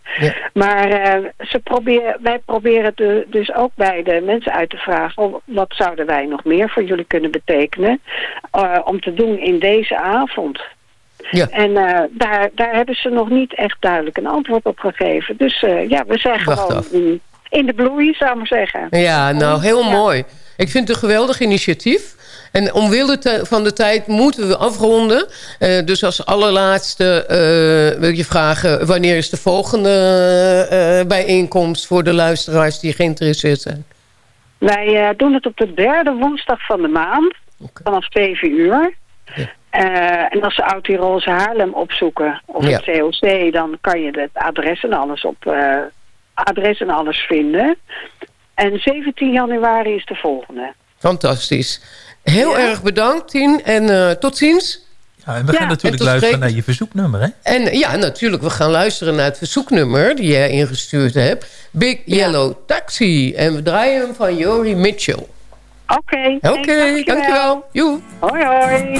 Maar eh, ze proberen, wij proberen de, dus ook bij de mensen uit te vragen... wat zouden wij nog meer voor jullie kunnen betekenen... om te doen in deze avond. Ja. En eh, daar, daar hebben ze nog niet echt duidelijk een antwoord op gegeven. Dus eh, ja, we zijn Wacht gewoon af. in, de bloei, zou ik maar zeggen. Ja, nou, heel mooi. Ik vind het een geweldig initiatief. En omwille van de tijd moeten we afronden. Eh, dus als allerlaatste wil ik je vragen... wanneer is de volgende bijeenkomst voor de luisteraars die geïnteresseerd zijn? Wij doen het op de derde woensdag van de maand. Vanaf 7 uur. Eh, en als ze Oud-Tirolse Haarlem opzoeken, of Ja. het COC, dan kan je het adres en alles op eh, adres en alles vinden. En 17 januari is de volgende. Fantastisch. Heel erg bedankt, Tien. En eh, tot ziens. Ja, en we gaan Ja, natuurlijk luisteren spreken. naar je verzoeknummer, hè? En ja, natuurlijk, we gaan luisteren naar het verzoeknummer... die jij ingestuurd hebt. Big Yellow Taxi. En we draaien hem van Jori Mitchell. Oké. Oké, dankjewel. Joe. Hoi, hoi.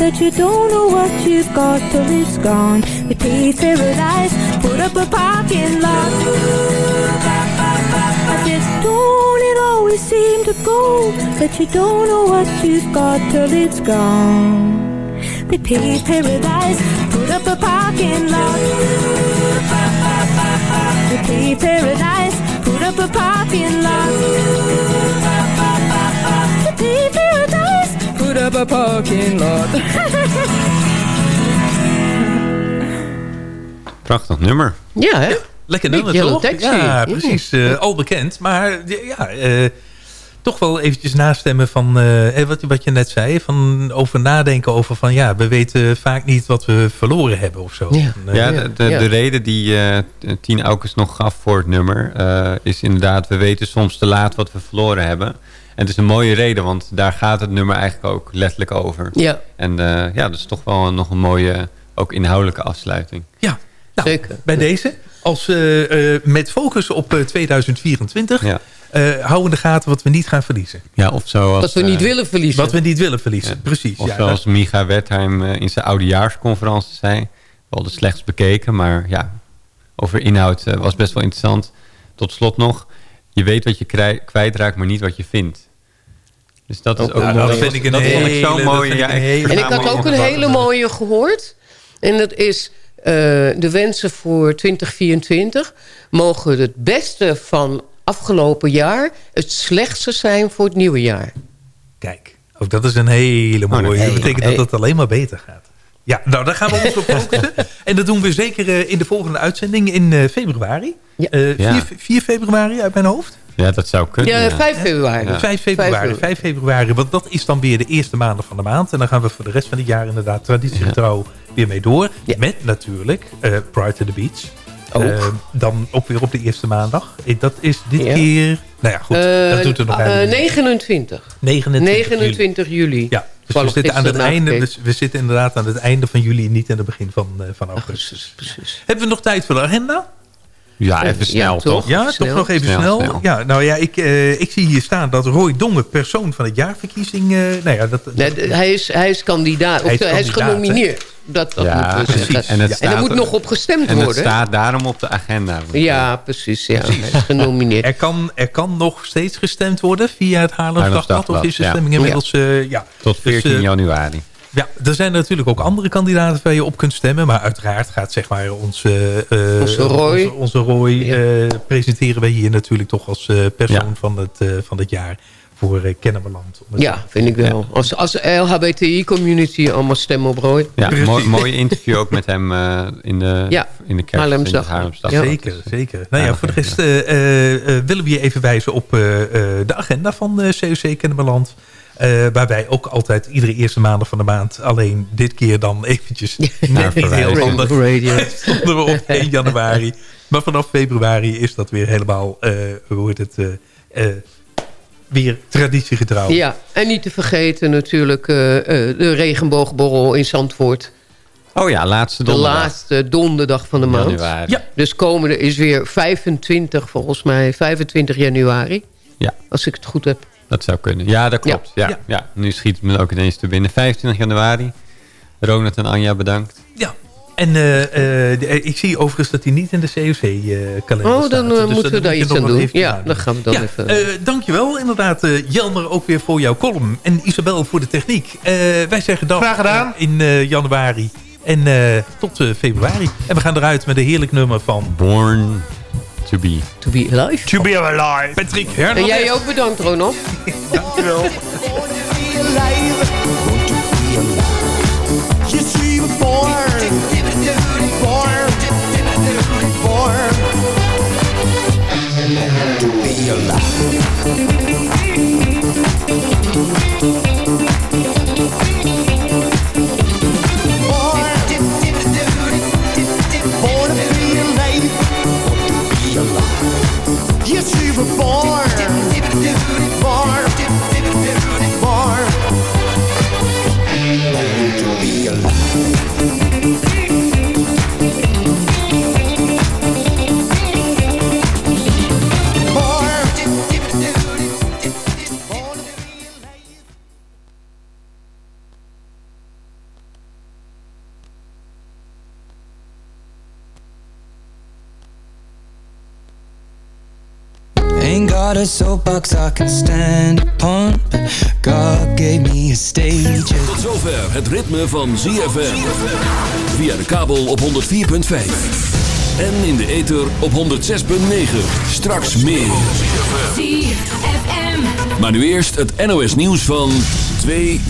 that you don't know what you've got till it's gone? They paved paradise, put up a parking lot. I said, don't it always seem to go that you don't know what you've got till it's gone? They paved paradise, put up a parking lot. They paved paradise, put up a parking lot. Up a parking lot. Prachtig nummer. Ja, hè? Lekker nummer, toch? Taxi. Ja, precies. eh, al bekend. Maar ja, eh, toch wel eventjes nastemmen van eh, wat, wat je net zei. Van over nadenken over van ja, we weten vaak niet wat we verloren hebben of zo. Ja. De, de, de reden die eh Tien Aukens nog gaf voor het nummer... eh, is inderdaad, we weten soms te laat wat we verloren hebben. En het is een mooie reden, want daar gaat het nummer eigenlijk ook letterlijk over. Ja. En eh, ja, dat is toch wel nog een mooie ook inhoudelijke afsluiting. Ja, nou, Zeker. bij deze. Als, uh, uh, met focus op uh, 2024. Ja. hou in de gaten wat we niet gaan verliezen. Ja, of zoals, wat we niet willen verliezen. Wat we niet willen verliezen, Ja. precies. Of ja, zoals Micha Wertheim in zijn oudejaarsconferentie zei. Wel de slechts bekeken, maar ja, over inhoud was best wel interessant. Tot slot nog, je weet wat je kwijtraakt, maar niet wat je vindt. Dus dat is ook dat vind ik een dat vond ik hele- zo dat mooi. vind ik Ja, hele- En ik had ook een hele mooie gehoord. En dat is eh, de wensen voor 2024. Mogen het beste van afgelopen jaar het slechtste zijn voor het nieuwe jaar. Kijk, ook dat is een hele mooie. nee, dat betekent nee. dat het alleen maar beter gaat. Ja, nou daar gaan we ons op focussen. en dat doen we zeker eh, in de volgende uitzending in eh, februari. Eh, Ja. 4, 4 februari uit mijn hoofd. Ja, dat zou kunnen. Ja, 5 februari. Ja. 5 februari, 5 februari, want dat is dan weer de eerste maandag van de maand. En dan gaan we voor de rest van het jaar inderdaad traditiegetrouw weer mee door. Met natuurlijk eh Pride to the Beach. Ook. Eh, dan ook weer op de eerste maandag. Eh, Dat is dit Ja. keer... Nou ja, goed, Eh, dat doet er nog eh, niet. 29. 29 juli. 29 juli. Ja, dus we zitten, aan het einde, we, zitten inderdaad aan het einde van juli, niet aan het begin van, eh, van augustus. Precies. Hebben we nog tijd voor de agenda? Ja, even snel, toch? Ja, Snel. toch nog even Snel, snel. snel. Ja, nou ja, ik, eh, ik zie hier staan dat Roy Dongen persoon van het jaarverkiezing... eh nou ja, dat, Nee, hij, is, hij is kandidaat. Hij Of, is hij is genomineerd. Dat, dat Ja, moeten we precies. zeggen. En het en staat- er moet nog op gestemd En het worden. staat daarom op de agenda. Ja, precies. Ja. Hij is genomineerd. er, kan, er kan nog steeds gestemd worden via het Haarlems Dagblad. Of is de ja. stemming inmiddels... eh, ja. Tot 14 Dus, januari. Ja, er zijn natuurlijk ook andere kandidaten waar je op kunt stemmen. Maar uiteraard gaat zeg maar onze, eh, Onze Roy. onze, onze Roy eh, presenteren wij hier natuurlijk toch als eh, persoon Ja. van, het, eh, van het jaar voor uh, Kennemerland. Ja, vind ik wel. Als, als LHBTI-community allemaal stemmen op Roy. Ja, mooi, mooi interview ook met hem eh, in de, Ja, in de kerk. In. Zeker, zeker. Nou ja, voor de rest eh, eh, eh, willen we je even wijzen op eh, eh, de agenda van eh, COC Kennemerland. Eh, waarbij ook altijd iedere eerste maandag van de maand... alleen dit keer dan eventjes net niet heel handig... Stonden we op 1 januari. Maar vanaf februari is dat weer helemaal... eh hoe heet het... eh, weer traditiegetrouw. Ja, en niet te vergeten natuurlijk eh, eh, de regenboogborrel in Zandvoort. Oh ja, laatste De donderdag. laatste donderdag van de maand. Januari. Ja. Dus komende is weer 25, volgens mij, 25 januari. Ja. Als ik het goed heb. Dat zou kunnen. Ja, dat klopt. Ja. Ja. Ja. Nu schiet het me ook ineens te binnen. 25 januari. Ronald en Anja bedankt. Ja. En eh, eh, eh, ik zie overigens dat hij niet in de COC-kalender Oh, staat. dan Dus moeten we daar iets aan doen. Ja, dan gaan we dan ja, even... eh, dankjewel inderdaad, eh, Jelmer, ook weer voor jouw column. En Isabel voor de techniek. Eh, wij zeggen dag Graag gedaan. in eh, januari. En eh, tot eh, februari. En we gaan eruit met een heerlijk nummer van Born to be. To be alive. To be alive. Patrick En Hernandez. jij ook bedankt, Ronald. Dankjewel. To be alive. Got a soapbox I can stand upon. but God gave me a stage. Tot zover het ritme van ZFM. Via de kabel op 104.5. En in de ether op 106.9. Straks meer. Maar nu eerst het NOS nieuws van 2 uur.